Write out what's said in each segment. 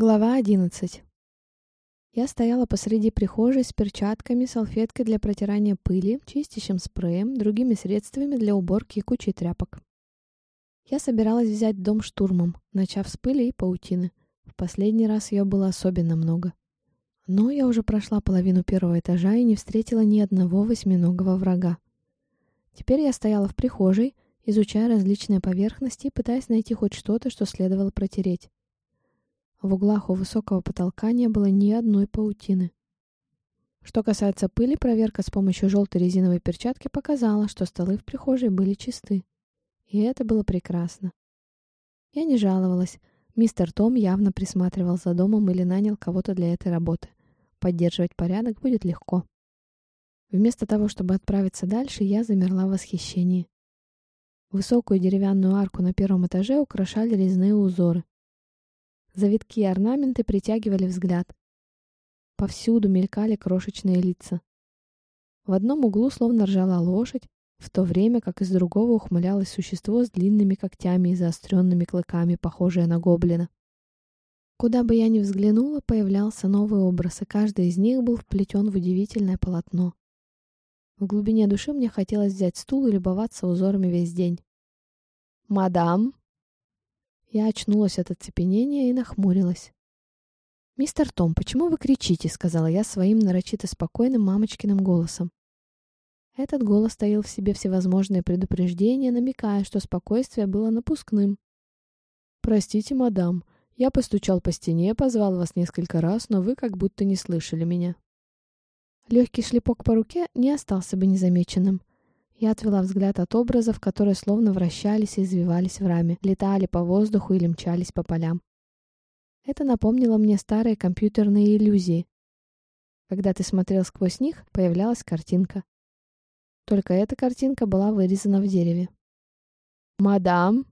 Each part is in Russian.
Глава 11. Я стояла посреди прихожей с перчатками, салфеткой для протирания пыли, чистящим спреем, другими средствами для уборки и кучей тряпок. Я собиралась взять дом штурмом, начав с пыли и паутины. В последний раз ее было особенно много. Но я уже прошла половину первого этажа и не встретила ни одного восьминогого врага. Теперь я стояла в прихожей, изучая различные поверхности и пытаясь найти хоть что-то, что следовало протереть. В углах у высокого потолка не было ни одной паутины. Что касается пыли, проверка с помощью желтой резиновой перчатки показала, что столы в прихожей были чисты. И это было прекрасно. Я не жаловалась. Мистер Том явно присматривал за домом или нанял кого-то для этой работы. Поддерживать порядок будет легко. Вместо того, чтобы отправиться дальше, я замерла в восхищении. Высокую деревянную арку на первом этаже украшали резные узоры, Завитки и орнаменты притягивали взгляд. Повсюду мелькали крошечные лица. В одном углу словно ржала лошадь, в то время как из другого ухмылялось существо с длинными когтями и заостренными клыками, похожее на гоблина. Куда бы я ни взглянула, появлялся новый образ, и каждый из них был вплетен в удивительное полотно. В глубине души мне хотелось взять стул и любоваться узорами весь день. «Мадам!» Я очнулась от оцепенения и нахмурилась. «Мистер Том, почему вы кричите?» — сказала я своим нарочито спокойным мамочкиным голосом. Этот голос таил в себе всевозможные предупреждения, намекая, что спокойствие было напускным. «Простите, мадам, я постучал по стене, позвал вас несколько раз, но вы как будто не слышали меня». Легкий шлепок по руке не остался бы незамеченным. Я отвела взгляд от образов, которые словно вращались и извивались в раме, летали по воздуху или мчались по полям. Это напомнило мне старые компьютерные иллюзии. Когда ты смотрел сквозь них, появлялась картинка. Только эта картинка была вырезана в дереве. «Мадам!»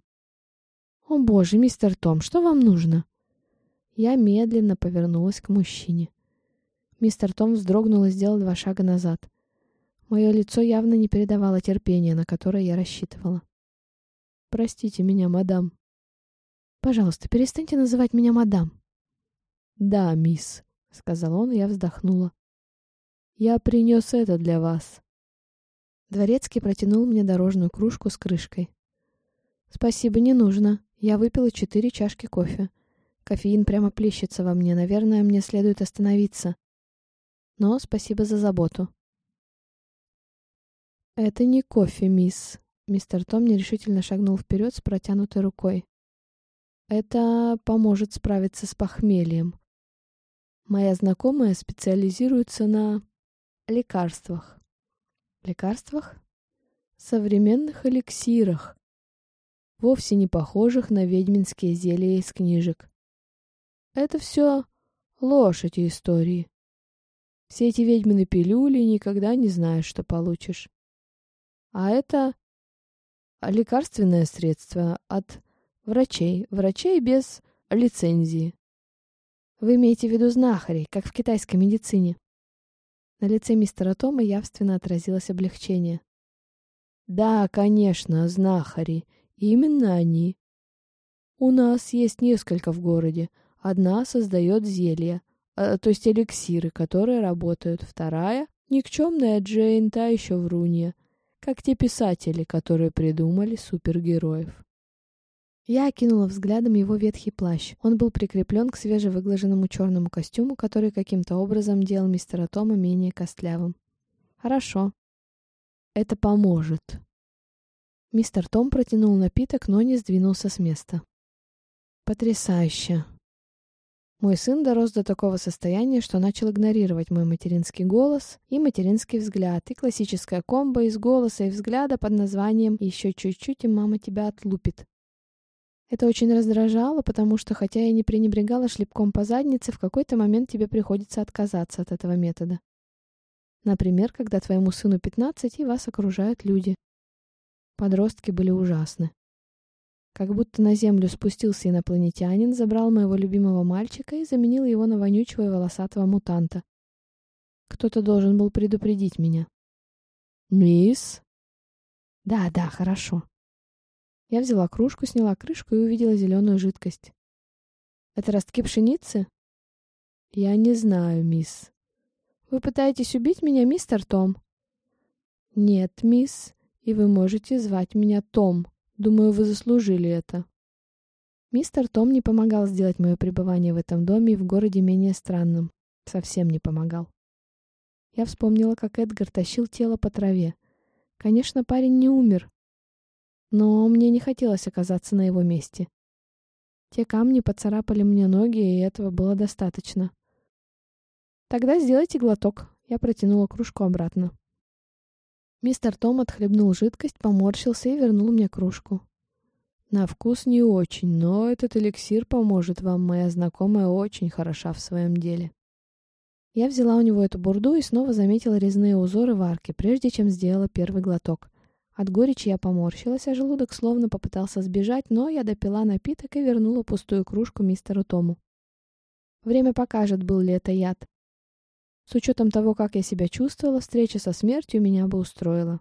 «О боже, мистер Том, что вам нужно?» Я медленно повернулась к мужчине. Мистер Том вздрогнул и сделал два шага назад. Мое лицо явно не передавало терпения, на которое я рассчитывала. «Простите меня, мадам». «Пожалуйста, перестаньте называть меня мадам». «Да, мисс», — сказал он, и я вздохнула. «Я принес это для вас». Дворецкий протянул мне дорожную кружку с крышкой. «Спасибо, не нужно. Я выпила четыре чашки кофе. Кофеин прямо плещется во мне. Наверное, мне следует остановиться. Но спасибо за заботу». «Это не кофе, мисс». Мистер Том нерешительно шагнул вперед с протянутой рукой. «Это поможет справиться с похмельем. Моя знакомая специализируется на лекарствах». «Лекарствах?» «Современных эликсирах, вовсе не похожих на ведьминские зелья из книжек. Это все ложь эти истории. Все эти ведьмины пилюли никогда не знаешь, что получишь. А это лекарственное средство от врачей, врачей без лицензии. Вы имеете в виду знахарей, как в китайской медицине? На лице мистера Тома явственно отразилось облегчение. Да, конечно, знахари. Именно они. У нас есть несколько в городе. Одна создает зелья, э, то есть эликсиры, которые работают. Вторая — никчемная Джейн, та еще врунья — как те писатели, которые придумали супергероев. Я окинула взглядом его ветхий плащ. Он был прикреплен к свежевыглаженному черному костюму, который каким-то образом делал мистера Тома менее костлявым. «Хорошо. Это поможет». Мистер Том протянул напиток, но не сдвинулся с места. «Потрясающе!» Мой сын дорос до такого состояния, что начал игнорировать мой материнский голос и материнский взгляд, и классическая комбо из голоса и взгляда под названием «Еще чуть-чуть, и мама тебя отлупит». Это очень раздражало, потому что, хотя я не пренебрегала шлепком по заднице, в какой-то момент тебе приходится отказаться от этого метода. Например, когда твоему сыну 15 и вас окружают люди. Подростки были ужасны. Как будто на землю спустился инопланетянин, забрал моего любимого мальчика и заменил его на вонючего и волосатого мутанта. Кто-то должен был предупредить меня. «Мисс?» «Да, да, хорошо». Я взяла кружку, сняла крышку и увидела зеленую жидкость. Это ростки пшеницы? Я не знаю, мисс. Вы пытаетесь убить меня, мистер Том? Нет, мисс, и вы можете звать меня Том. Думаю, вы заслужили это. Мистер Том не помогал сделать мое пребывание в этом доме и в городе менее странным. Совсем не помогал. Я вспомнила, как Эдгар тащил тело по траве. Конечно, парень не умер. Но мне не хотелось оказаться на его месте. Те камни поцарапали мне ноги, и этого было достаточно. «Тогда сделайте глоток». Я протянула кружку обратно. Мистер Том отхлебнул жидкость, поморщился и вернул мне кружку. «На вкус не очень, но этот эликсир поможет вам. Моя знакомая очень хороша в своем деле». Я взяла у него эту бурду и снова заметила резные узоры в арке, прежде чем сделала первый глоток. От горечи я поморщилась, а желудок словно попытался сбежать, но я допила напиток и вернула пустую кружку мистеру Тому. Время покажет, был ли это яд. С учетом того, как я себя чувствовала, встреча со смертью меня бы устроила.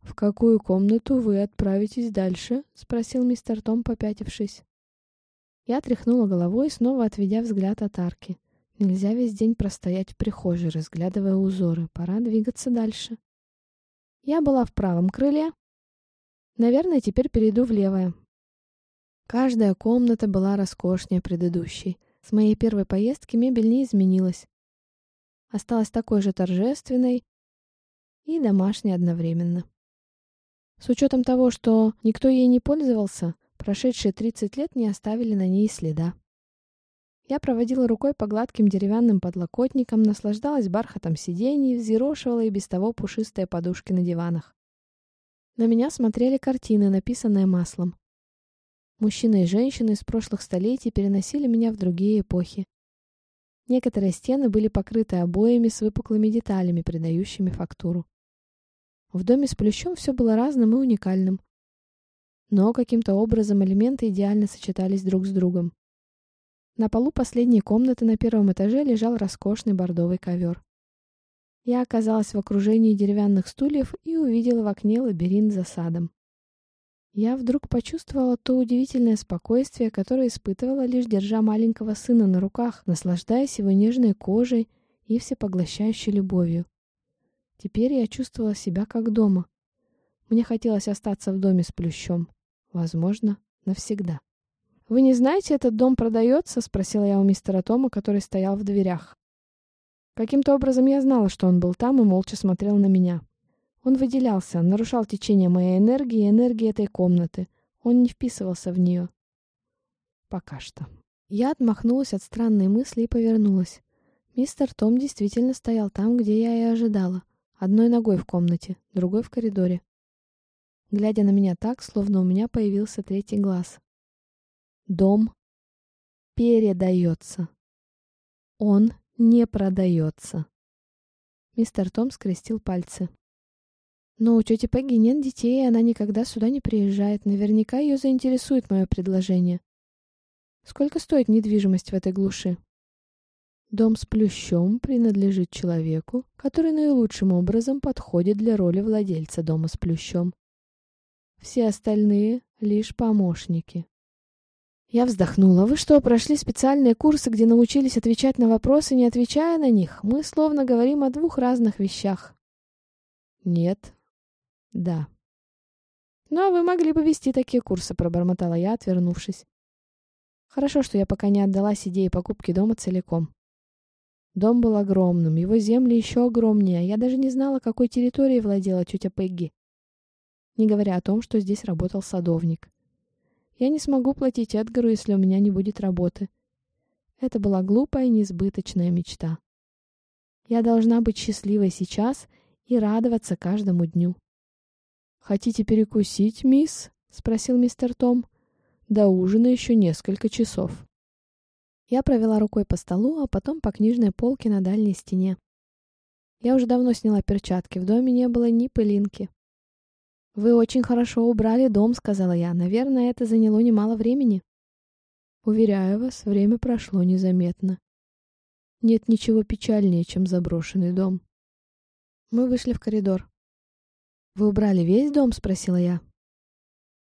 «В какую комнату вы отправитесь дальше?» — спросил мистер Том, попятившись. Я тряхнула головой, снова отведя взгляд от арки. Нельзя весь день простоять в прихожей, разглядывая узоры. Пора двигаться дальше. Я была в правом крыле. Наверное, теперь перейду в левое. Каждая комната была роскошнее предыдущей. С моей первой поездки мебель не изменилась осталась такой же торжественной и домашней одновременно. С учетом того, что никто ей не пользовался, прошедшие 30 лет не оставили на ней следа. Я проводила рукой по гладким деревянным подлокотникам, наслаждалась бархатом сидений, взъерошивала и без того пушистые подушки на диванах. На меня смотрели картины, написанные маслом. Мужчины и женщины из прошлых столетий переносили меня в другие эпохи. Некоторые стены были покрыты обоями с выпуклыми деталями, придающими фактуру. В доме с плющом все было разным и уникальным. Но каким-то образом элементы идеально сочетались друг с другом. На полу последней комнаты на первом этаже лежал роскошный бордовый ковер. Я оказалась в окружении деревянных стульев и увидела в окне лабиринт за садом. Я вдруг почувствовала то удивительное спокойствие, которое испытывала, лишь держа маленького сына на руках, наслаждаясь его нежной кожей и всепоглощающей любовью. Теперь я чувствовала себя как дома. Мне хотелось остаться в доме с плющом. Возможно, навсегда. «Вы не знаете, этот дом продается?» — спросила я у мистера Тома, который стоял в дверях. Каким-то образом я знала, что он был там и молча смотрел на меня. Он выделялся, нарушал течение моей энергии и энергии этой комнаты. Он не вписывался в нее. Пока что. Я отмахнулась от странной мысли и повернулась. Мистер Том действительно стоял там, где я и ожидала. Одной ногой в комнате, другой в коридоре. Глядя на меня так, словно у меня появился третий глаз. Дом передается. Он не продается. Мистер Том скрестил пальцы. Но у тети Пегги нет детей, и она никогда сюда не приезжает. Наверняка ее заинтересует мое предложение. Сколько стоит недвижимость в этой глуши? Дом с плющом принадлежит человеку, который наилучшим образом подходит для роли владельца дома с плющом. Все остальные — лишь помощники. Я вздохнула. Вы что, прошли специальные курсы, где научились отвечать на вопросы, не отвечая на них? Мы словно говорим о двух разных вещах. Нет, да. Ну, а вы могли бы вести такие курсы, пробормотала я, отвернувшись. Хорошо, что я пока не отдалась идее покупки дома целиком. Дом был огромным, его земли еще огромнее. Я даже не знала, какой территорией владела тетя Пегги. Не говоря о том, что здесь работал садовник. Я не смогу платить Эдгару, если у меня не будет работы. Это была глупая и несбыточная мечта. Я должна быть счастливой сейчас и радоваться каждому дню. «Хотите перекусить, мисс?» — спросил мистер Том. «До ужина еще несколько часов». Я провела рукой по столу, а потом по книжной полке на дальней стене. Я уже давно сняла перчатки, в доме не было ни пылинки. «Вы очень хорошо убрали дом», — сказала я. «Наверное, это заняло немало времени». «Уверяю вас, время прошло незаметно. Нет ничего печальнее, чем заброшенный дом». Мы вышли в коридор. «Вы убрали весь дом?» — спросила я.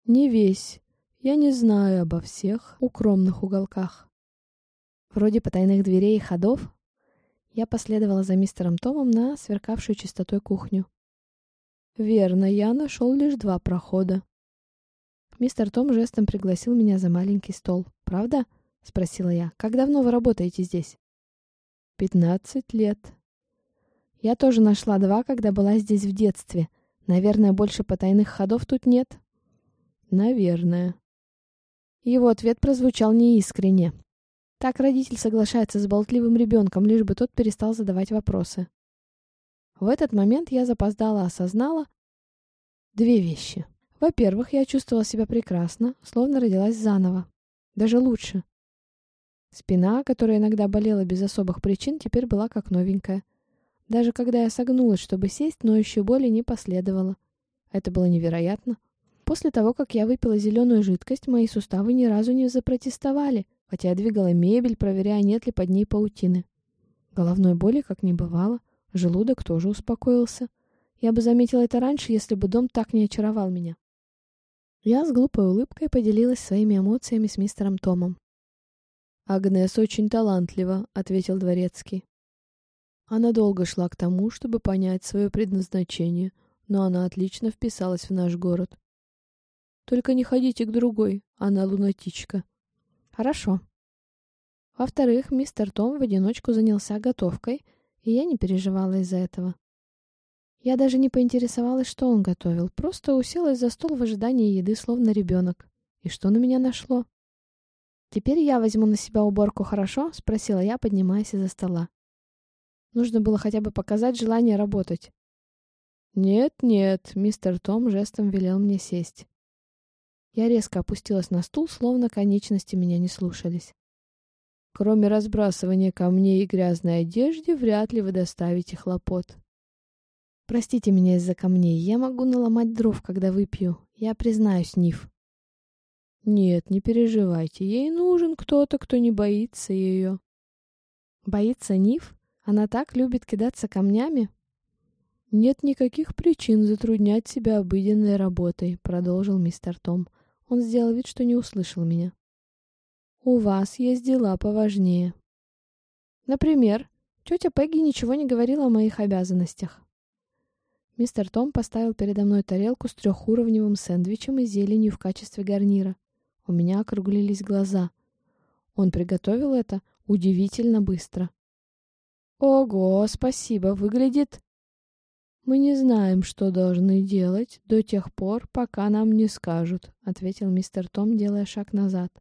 «Не весь. Я не знаю обо всех укромных уголках». Вроде потайных дверей и ходов. Я последовала за мистером Томом на сверкавшую чистотой кухню. Верно, я нашел лишь два прохода. Мистер Том жестом пригласил меня за маленький стол. «Правда?» — спросила я. «Как давно вы работаете здесь?» «Пятнадцать лет». «Я тоже нашла два, когда была здесь в детстве. Наверное, больше потайных ходов тут нет?» «Наверное». Его ответ прозвучал неискренне. Так родитель соглашается с болтливым ребенком, лишь бы тот перестал задавать вопросы. В этот момент я запоздала осознала две вещи. Во-первых, я чувствовала себя прекрасно, словно родилась заново. Даже лучше. Спина, которая иногда болела без особых причин, теперь была как новенькая. Даже когда я согнулась, чтобы сесть, ноющей боли не последовало. Это было невероятно. После того, как я выпила зеленую жидкость, мои суставы ни разу не запротестовали, хотя я двигала мебель, проверяя, нет ли под ней паутины. Головной боли как не бывало, желудок тоже успокоился. Я бы заметила это раньше, если бы дом так не очаровал меня. Я с глупой улыбкой поделилась своими эмоциями с мистером Томом. «Агнес очень талантлива», — ответил Дворецкий. Она долго шла к тому, чтобы понять свое предназначение, но она отлично вписалась в наш город. Только не ходите к другой, она лунатичка. Хорошо. Во-вторых, мистер Том в одиночку занялся готовкой, и я не переживала из-за этого. Я даже не поинтересовалась, что он готовил, просто уселась за стол в ожидании еды, словно ребенок. И что на меня нашло? «Теперь я возьму на себя уборку, хорошо?» — спросила я, поднимаясь из-за стола. Нужно было хотя бы показать желание работать. «Нет-нет», — мистер Том жестом велел мне сесть. Я резко опустилась на стул, словно конечности меня не слушались. «Кроме разбрасывания камней и грязной одежды, вряд ли вы доставите хлопот. Простите меня из-за камней. Я могу наломать дров, когда выпью. Я признаюсь, Ниф. Нет, не переживайте. Ей нужен кто-то, кто не боится ее. Боится Ниф? Она так любит кидаться камнями? Нет никаких причин затруднять себя обыденной работой, продолжил мистер Том. Он сделал вид, что не услышал меня. У вас есть дела поважнее. Например, тетя Пегги ничего не говорила о моих обязанностях. Мистер Том поставил передо мной тарелку с трехуровневым сэндвичем и зеленью в качестве гарнира. У меня округлились глаза. Он приготовил это удивительно быстро. «Ого, спасибо, выглядит...» «Мы не знаем, что должны делать до тех пор, пока нам не скажут», — ответил мистер Том, делая шаг назад.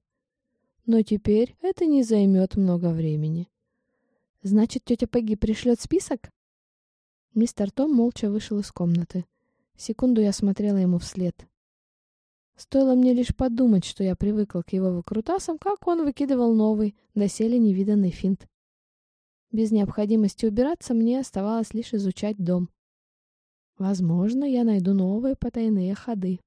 «Но теперь это не займет много времени». «Значит, тетя Пегги пришлет список?» Мистер Том молча вышел из комнаты. Секунду я смотрела ему вслед. Стоило мне лишь подумать, что я привыкла к его выкрутасам, как он выкидывал новый, доселе невиданный финт. Без необходимости убираться мне оставалось лишь изучать дом. Возможно, я найду новые потайные ходы.